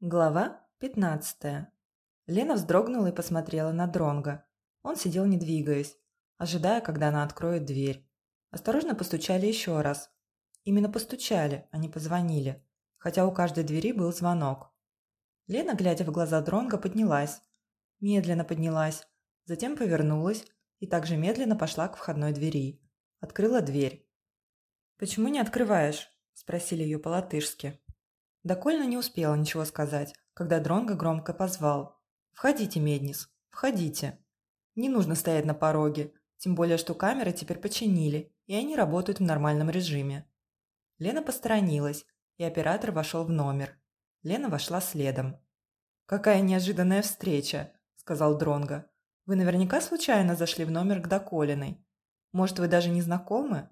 Глава 15. Лена вздрогнула и посмотрела на Дронга. Он сидел не двигаясь, ожидая, когда она откроет дверь. Осторожно постучали еще раз. Именно постучали, а не позвонили, хотя у каждой двери был звонок. Лена, глядя в глаза Дронга, поднялась. Медленно поднялась, затем повернулась и также медленно пошла к входной двери. Открыла дверь. «Почему не открываешь?» – спросили ее по-латышски. Докольно не успела ничего сказать, когда Дронго громко позвал. «Входите, Меднис, входите». Не нужно стоять на пороге, тем более, что камеры теперь починили, и они работают в нормальном режиме. Лена посторонилась, и оператор вошел в номер. Лена вошла следом. «Какая неожиданная встреча», – сказал Дронго. «Вы наверняка случайно зашли в номер к Доколиной. Может, вы даже не знакомы?»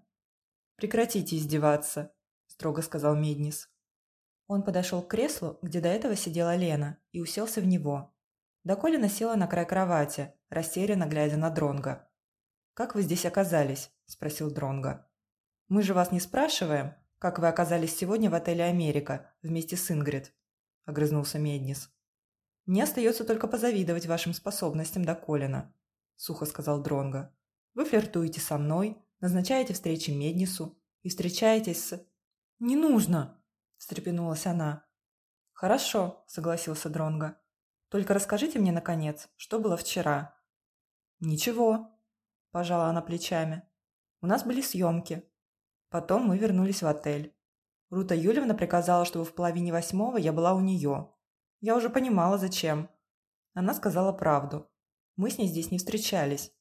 «Прекратите издеваться», – строго сказал Меднис. Он подошел к креслу, где до этого сидела Лена, и уселся в него. Доколина села на край кровати, растерянно глядя на Дронга. «Как вы здесь оказались?» – спросил Дронга. «Мы же вас не спрашиваем, как вы оказались сегодня в отеле «Америка» вместе с Ингрид?» – огрызнулся Меднис. «Мне остается только позавидовать вашим способностям до Колина», – сухо сказал Дронга. «Вы флиртуете со мной, назначаете встречи Меднису и встречаетесь с...» «Не нужно!» – встрепенулась она. «Хорошо», – согласился Дронго. «Только расскажите мне, наконец, что было вчера?» «Ничего», – пожала она плечами. «У нас были съемки. Потом мы вернулись в отель. Рута Юльевна приказала, чтобы в половине восьмого я была у нее. Я уже понимала, зачем. Она сказала правду. Мы с ней здесь не встречались.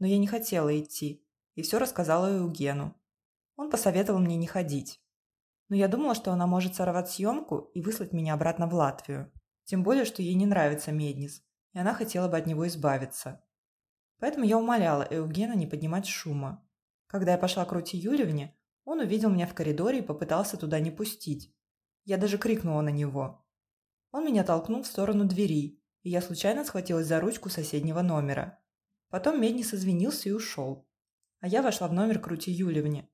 Но я не хотела идти, и все рассказала Eugeну. Он посоветовал мне не ходить но я думала, что она может сорвать съемку и выслать меня обратно в Латвию. Тем более, что ей не нравится Меднис, и она хотела бы от него избавиться. Поэтому я умоляла Эугена не поднимать шума. Когда я пошла к Рути Юрьевне, он увидел меня в коридоре и попытался туда не пустить. Я даже крикнула на него. Он меня толкнул в сторону двери, и я случайно схватилась за ручку соседнего номера. Потом Меднис извинился и ушел. А я вошла в номер к Рути Юлевне.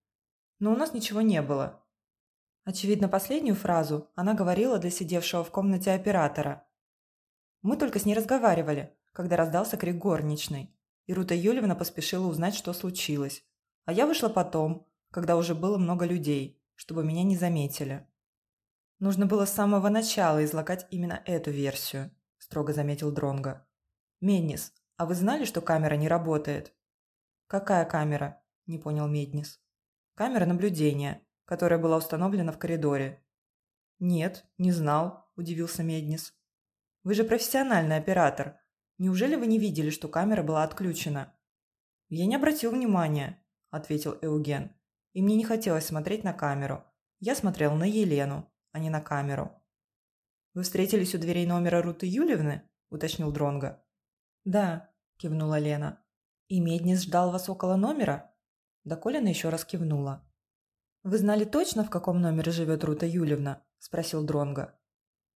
Но у нас ничего не было, Очевидно, последнюю фразу она говорила для сидевшего в комнате оператора. Мы только с ней разговаривали, когда раздался крик горничной, и Рута Юльевна поспешила узнать, что случилось. А я вышла потом, когда уже было много людей, чтобы меня не заметили. Нужно было с самого начала излагать именно эту версию, строго заметил Дронга. Меднис, а вы знали, что камера не работает? Какая камера? Не понял Меднис. Камера наблюдения которая была установлена в коридоре. «Нет, не знал», – удивился Меднис. «Вы же профессиональный оператор. Неужели вы не видели, что камера была отключена?» «Я не обратил внимания», – ответил Эуген. «И мне не хотелось смотреть на камеру. Я смотрел на Елену, а не на камеру». «Вы встретились у дверей номера Руты Юлевны?» – уточнил Дронга. «Да», – кивнула Лена. «И Меднис ждал вас около номера?» Да Колина еще раз кивнула. «Вы знали точно, в каком номере живет Рута Юлевна?» – спросил Дронга.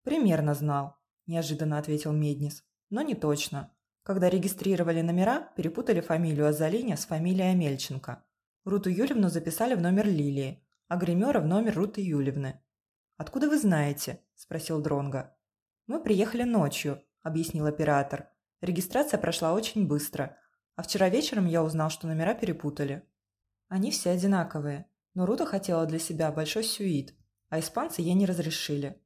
«Примерно знал», – неожиданно ответил Меднис. «Но не точно. Когда регистрировали номера, перепутали фамилию Азалиня с фамилией Амельченко. Руту Юлевну записали в номер Лилии, а гримера в номер Руты Юлевны. «Откуда вы знаете?» – спросил Дронга. «Мы приехали ночью», – объяснил оператор. «Регистрация прошла очень быстро, а вчера вечером я узнал, что номера перепутали». «Они все одинаковые», но Рута хотела для себя большой сюит, а испанцы ей не разрешили.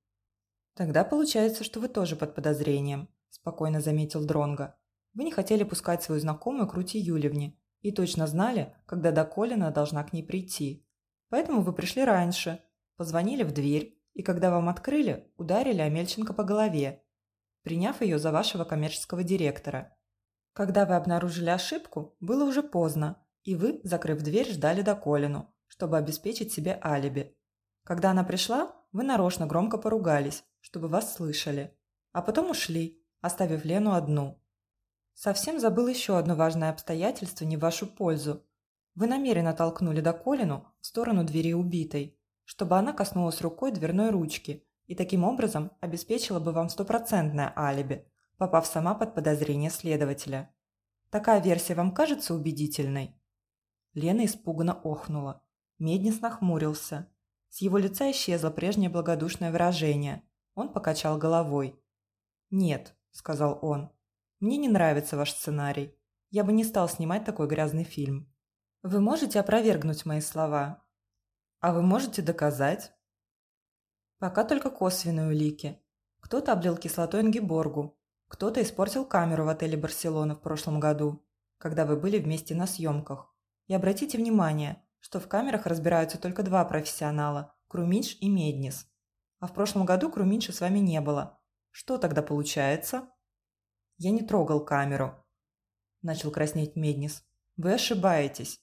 «Тогда получается, что вы тоже под подозрением», – спокойно заметил Дронга. «Вы не хотели пускать свою знакомую к Руте Юлевне и точно знали, когда до Колина должна к ней прийти. Поэтому вы пришли раньше, позвонили в дверь, и когда вам открыли, ударили Амельченко по голове, приняв ее за вашего коммерческого директора. Когда вы обнаружили ошибку, было уже поздно, и вы, закрыв дверь, ждали до Колину, чтобы обеспечить себе алиби. Когда она пришла, вы нарочно громко поругались, чтобы вас слышали. А потом ушли, оставив Лену одну. Совсем забыл еще одно важное обстоятельство не в вашу пользу. Вы намеренно толкнули Доколину в сторону двери убитой, чтобы она коснулась рукой дверной ручки и таким образом обеспечила бы вам стопроцентное алиби, попав сама под подозрение следователя. Такая версия вам кажется убедительной?» Лена испуганно охнула. Меднис нахмурился. С его лица исчезло прежнее благодушное выражение. Он покачал головой. «Нет», – сказал он, – «мне не нравится ваш сценарий. Я бы не стал снимать такой грязный фильм. Вы можете опровергнуть мои слова? А вы можете доказать?» Пока только косвенные улики. Кто-то облил кислотой Ингеборгу, кто-то испортил камеру в отеле «Барселона» в прошлом году, когда вы были вместе на съемках. И обратите внимание, что в камерах разбираются только два профессионала – Круминш и Меднис. А в прошлом году Круминша с вами не было. Что тогда получается? Я не трогал камеру. Начал краснеть Меднис. Вы ошибаетесь.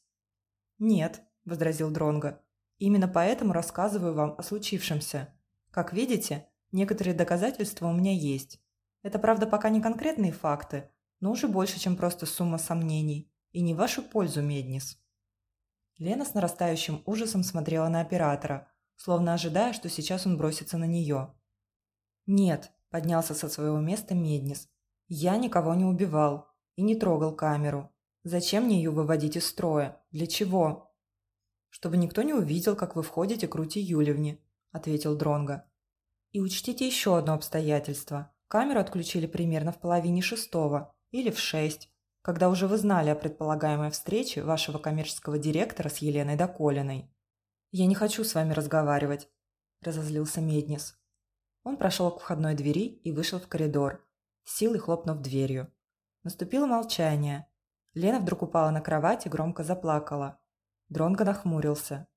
Нет, возразил Дронго. Именно поэтому рассказываю вам о случившемся. Как видите, некоторые доказательства у меня есть. Это, правда, пока не конкретные факты, но уже больше, чем просто сумма сомнений. И не в вашу пользу, Меднис. Лена с нарастающим ужасом смотрела на оператора, словно ожидая, что сейчас он бросится на нее. «Нет», – поднялся со своего места Меднис. «Я никого не убивал и не трогал камеру. Зачем мне ее выводить из строя? Для чего?» «Чтобы никто не увидел, как вы входите к Рути Юлевне», – ответил Дронго. И учтите еще одно обстоятельство. Камеру отключили примерно в половине шестого или в шесть, когда уже вы знали о предполагаемой встрече вашего коммерческого директора с Еленой Доколиной. «Я не хочу с вами разговаривать», – разозлился Меднис. Он прошел к входной двери и вышел в коридор, силой хлопнув дверью. Наступило молчание. Лена вдруг упала на кровать и громко заплакала. Дронго нахмурился.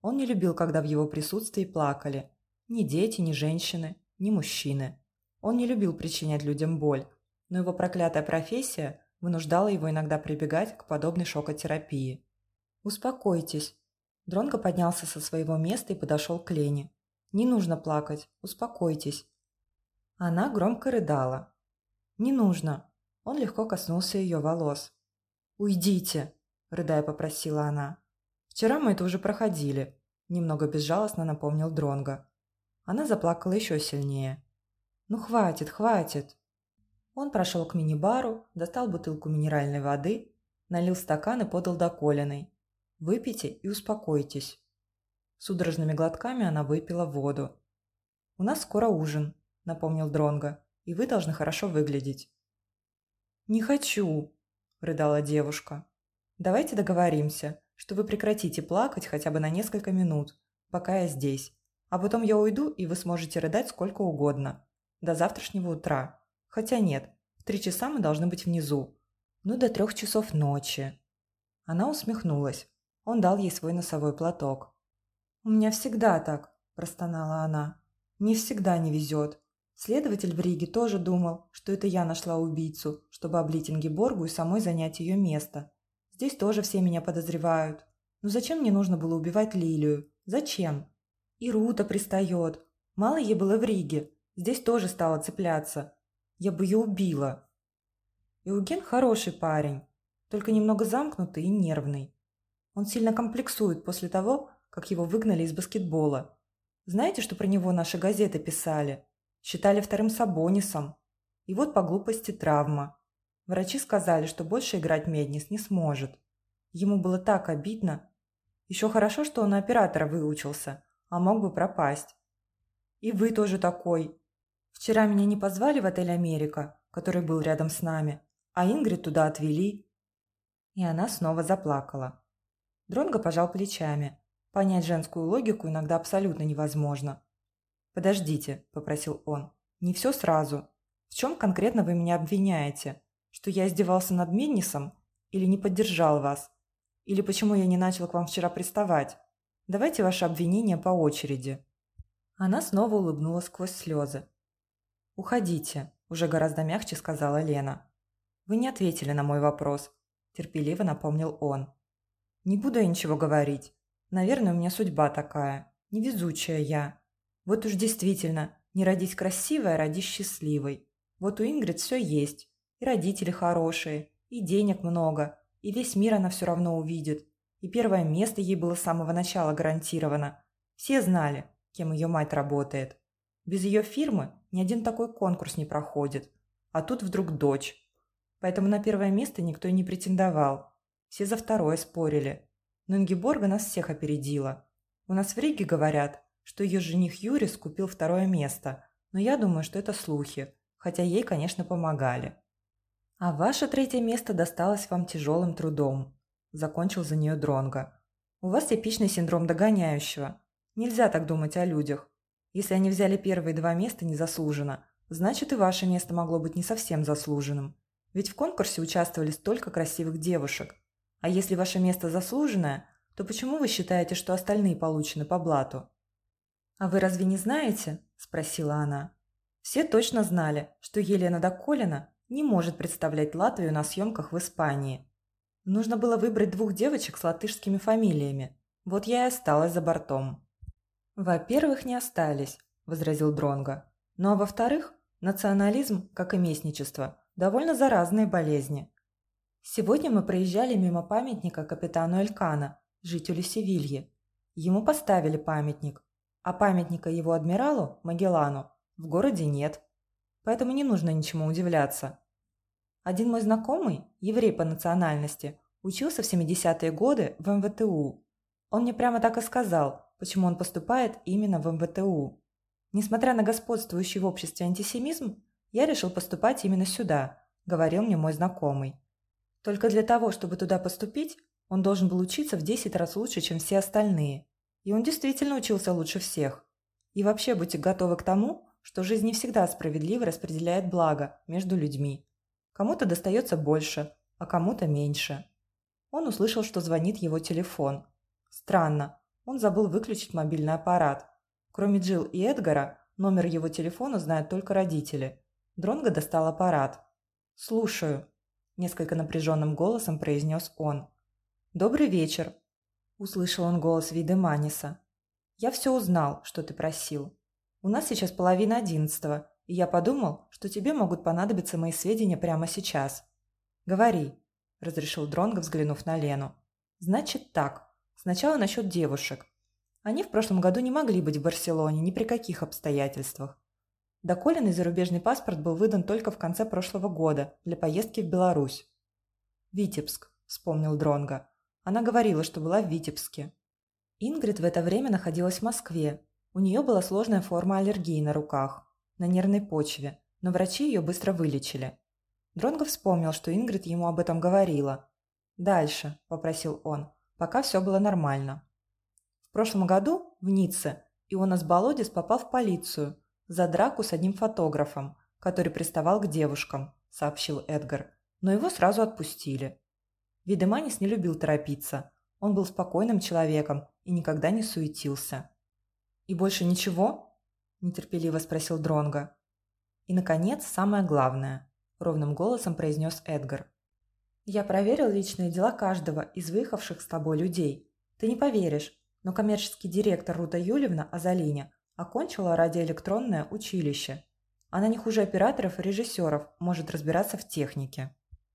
Он не любил, когда в его присутствии плакали. Ни дети, ни женщины, ни мужчины. Он не любил причинять людям боль, но его проклятая профессия вынуждала его иногда прибегать к подобной шокотерапии. «Успокойтесь». Дронго поднялся со своего места и подошел к Лене. «Не нужно плакать. Успокойтесь». Она громко рыдала. «Не нужно». Он легко коснулся ее волос. «Уйдите», – рыдая попросила она. «Вчера мы это уже проходили», – немного безжалостно напомнил Дронго. Она заплакала еще сильнее. «Ну хватит, хватит!» Он прошел к мини-бару, достал бутылку минеральной воды, налил стакан и подал до Колиной. «Выпейте и успокойтесь». Судорожными глотками она выпила воду. «У нас скоро ужин», — напомнил Дронго, — «и вы должны хорошо выглядеть». «Не хочу», — рыдала девушка. «Давайте договоримся, что вы прекратите плакать хотя бы на несколько минут, пока я здесь. А потом я уйду, и вы сможете рыдать сколько угодно. До завтрашнего утра. Хотя нет, в три часа мы должны быть внизу. Ну, до трех часов ночи. Она усмехнулась. Он дал ей свой носовой платок. «У меня всегда так», – простонала она. «Мне всегда не везет. Следователь в Риге тоже думал, что это я нашла убийцу, чтобы облить Ингеборгу и самой занять ее место. Здесь тоже все меня подозревают. Но зачем мне нужно было убивать Лилию? Зачем?» И Рута пристает. Мало ей было в Риге. Здесь тоже стала цепляться. Я бы ее убила. Eugen хороший парень, только немного замкнутый и нервный. Он сильно комплексует после того, как его выгнали из баскетбола. Знаете, что про него наши газеты писали? Считали вторым Сабонисом. И вот по глупости травма. Врачи сказали, что больше играть Меднис не сможет. Ему было так обидно. Еще хорошо, что он на оператора выучился а мог бы пропасть. И вы тоже такой. Вчера меня не позвали в отель «Америка», который был рядом с нами, а Ингрид туда отвели. И она снова заплакала. Дронго пожал плечами. Понять женскую логику иногда абсолютно невозможно. «Подождите», – попросил он. «Не все сразу. В чем конкретно вы меня обвиняете? Что я издевался над Миннисом? Или не поддержал вас? Или почему я не начал к вам вчера приставать? Давайте ваши обвинения по очереди». Она снова улыбнулась сквозь слезы. «Уходите», – уже гораздо мягче сказала Лена. «Вы не ответили на мой вопрос», – терпеливо напомнил он. «Не буду я ничего говорить. Наверное, у меня судьба такая. Невезучая я. Вот уж действительно, не родись красивой, а родись счастливой. Вот у Ингрид все есть. И родители хорошие, и денег много, и весь мир она все равно увидит. И первое место ей было с самого начала гарантировано. Все знали, кем ее мать работает. Без ее фирмы ни один такой конкурс не проходит. А тут вдруг дочь. Поэтому на первое место никто и не претендовал. Все за второе спорили. Но Ингеборга нас всех опередила. У нас в Риге говорят, что ее жених Юрис купил второе место, но я думаю, что это слухи, хотя ей, конечно, помогали. А ваше третье место досталось вам тяжелым трудом, закончил за нее Дронга. У вас типичный синдром догоняющего. Нельзя так думать о людях. Если они взяли первые два места незаслуженно, значит и ваше место могло быть не совсем заслуженным. Ведь в конкурсе участвовали столько красивых девушек. А если ваше место заслуженное, то почему вы считаете, что остальные получены по блату? «А вы разве не знаете?» – спросила она. Все точно знали, что Елена Доколина не может представлять Латвию на съемках в Испании. Нужно было выбрать двух девочек с латышскими фамилиями. Вот я и осталась за бортом. «Во-первых, не остались», – возразил Дронго. «Ну а во-вторых, национализм, как и местничество, довольно заразные болезни. Сегодня мы проезжали мимо памятника капитану Элькана, жителю Севильи. Ему поставили памятник, а памятника его адмиралу, Магеллану, в городе нет. Поэтому не нужно ничему удивляться. Один мой знакомый, еврей по национальности, учился в 70-е годы в МВТУ. Он мне прямо так и сказал, почему он поступает именно в МВТУ. Несмотря на господствующий в обществе антисемизм, я решил поступать именно сюда, говорил мне мой знакомый. Только для того, чтобы туда поступить, он должен был учиться в 10 раз лучше, чем все остальные. И он действительно учился лучше всех. И вообще будьте готовы к тому, что жизнь не всегда справедливо распределяет благо между людьми. Кому-то достается больше, а кому-то меньше. Он услышал, что звонит его телефон. Странно, он забыл выключить мобильный аппарат. Кроме Джилл и Эдгара, номер его телефона знают только родители. Дронго достал аппарат. «Слушаю», – несколько напряженным голосом произнес он. «Добрый вечер», – услышал он голос Видеманиса. «Я все узнал, что ты просил. У нас сейчас половина одиннадцатого, и я подумал, что тебе могут понадобиться мои сведения прямо сейчас». «Говори», – разрешил Дронго, взглянув на Лену. «Значит так. Сначала насчет девушек. Они в прошлом году не могли быть в Барселоне ни при каких обстоятельствах. Доколиный зарубежный паспорт был выдан только в конце прошлого года для поездки в Беларусь. «Витебск», – вспомнил Дронга. Она говорила, что была в Витебске. Ингрид в это время находилась в Москве. У нее была сложная форма аллергии на руках, на нервной почве, но врачи ее быстро вылечили. Дронго вспомнил, что Ингрид ему об этом говорила. «Дальше», – попросил он, – «пока все было нормально». В прошлом году в Ницце Ионас Болодис попал в полицию – за драку с одним фотографом, который приставал к девушкам, сообщил Эдгар, но его сразу отпустили. Видеманис не любил торопиться. Он был спокойным человеком и никогда не суетился. «И больше ничего?» – нетерпеливо спросил Дронга. «И, наконец, самое главное», – ровным голосом произнес Эдгар. «Я проверил личные дела каждого из выехавших с тобой людей. Ты не поверишь, но коммерческий директор Рута Юлевна Азалиня Окончила радиоэлектронное училище. Она не хуже операторов и режиссеров, может разбираться в технике.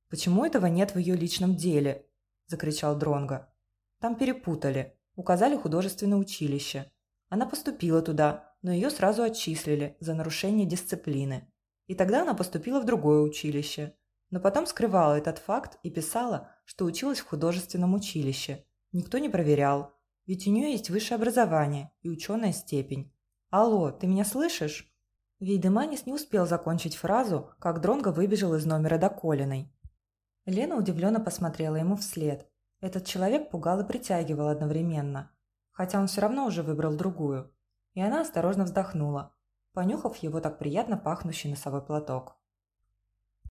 «Почему этого нет в ее личном деле?» – закричал Дронго. «Там перепутали. Указали художественное училище. Она поступила туда, но ее сразу отчислили за нарушение дисциплины. И тогда она поступила в другое училище. Но потом скрывала этот факт и писала, что училась в художественном училище. Никто не проверял. Ведь у нее есть высшее образование и ученая степень. «Алло, ты меня слышишь?» Вейдеманис не успел закончить фразу, как Дронго выбежал из номера до Колиной. Лена удивленно посмотрела ему вслед. Этот человек пугал и притягивал одновременно. Хотя он все равно уже выбрал другую. И она осторожно вздохнула, понюхав его так приятно пахнущий носовой платок.